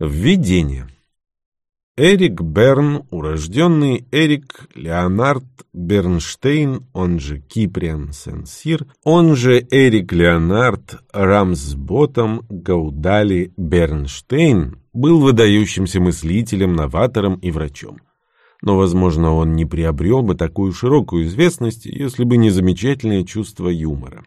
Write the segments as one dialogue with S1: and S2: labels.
S1: Введение. Эрик Берн, урожденный Эрик Леонард Бернштейн, он же Киприан Сен-Сир, он же Эрик Леонард Рамсботом Гаудали Бернштейн, был выдающимся мыслителем, новатором и врачом. Но, возможно, он не приобрел бы такую широкую известность, если бы не замечательное чувство юмора.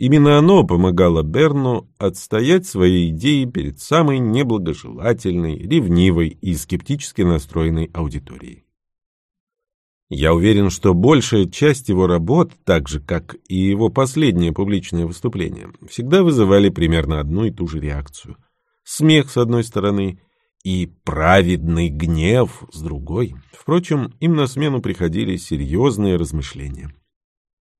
S1: Именно оно помогало Берну отстоять свои идеи перед самой неблагожелательной, ревнивой и скептически настроенной аудиторией. Я уверен, что большая часть его работ, так же как и его последнее публичное выступление, всегда вызывали примерно одну и ту же реакцию. Смех с одной стороны и праведный гнев с другой. Впрочем, им на смену приходили серьезные размышления.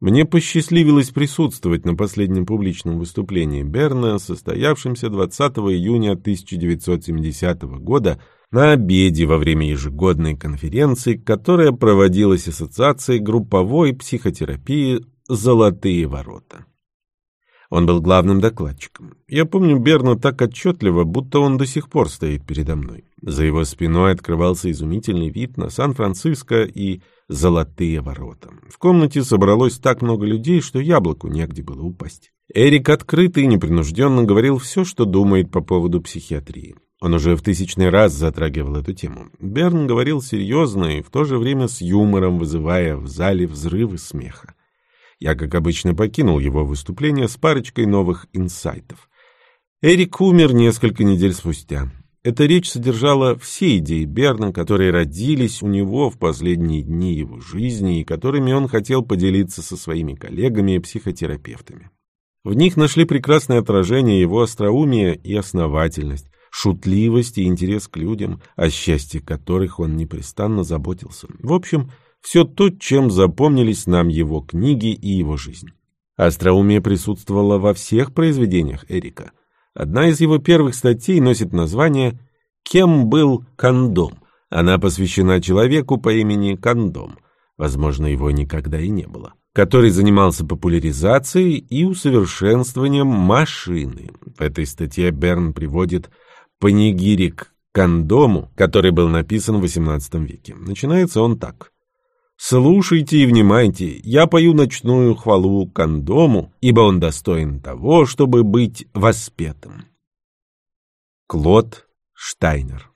S1: Мне посчастливилось присутствовать на последнем публичном выступлении Берна, состоявшемся 20 июня 1970 года на обеде во время ежегодной конференции, которая проводилась Ассоциацией групповой психотерапии «Золотые ворота». Он был главным докладчиком. Я помню Берна так отчетливо, будто он до сих пор стоит передо мной. За его спиной открывался изумительный вид на Сан-Франциско и золотые ворота. В комнате собралось так много людей, что яблоку негде было упасть. Эрик открыто и непринужденно говорил все, что думает по поводу психиатрии. Он уже в тысячный раз затрагивал эту тему. Берн говорил серьезно и в то же время с юмором, вызывая в зале взрывы смеха. Я, как обычно, покинул его выступление с парочкой новых инсайтов. Эрик умер несколько недель спустя. Эта речь содержала все идеи Берна, которые родились у него в последние дни его жизни и которыми он хотел поделиться со своими коллегами и психотерапевтами. В них нашли прекрасное отражение его остроумия и основательность, шутливость и интерес к людям, о счастье которых он непрестанно заботился. В общем, все то, чем запомнились нам его книги и его жизнь. Остроумие присутствовало во всех произведениях Эрика – Одна из его первых статей носит название «Кем был кондом?». Она посвящена человеку по имени Кондом, возможно, его никогда и не было, который занимался популяризацией и усовершенствованием машины. В этой статье Берн приводит панигирик кондому, который был написан в XVIII веке. Начинается он так. Слушайте и внимайте, я пою ночную хвалу кондому, ибо он достоин того, чтобы быть воспетым. Клод Штайнер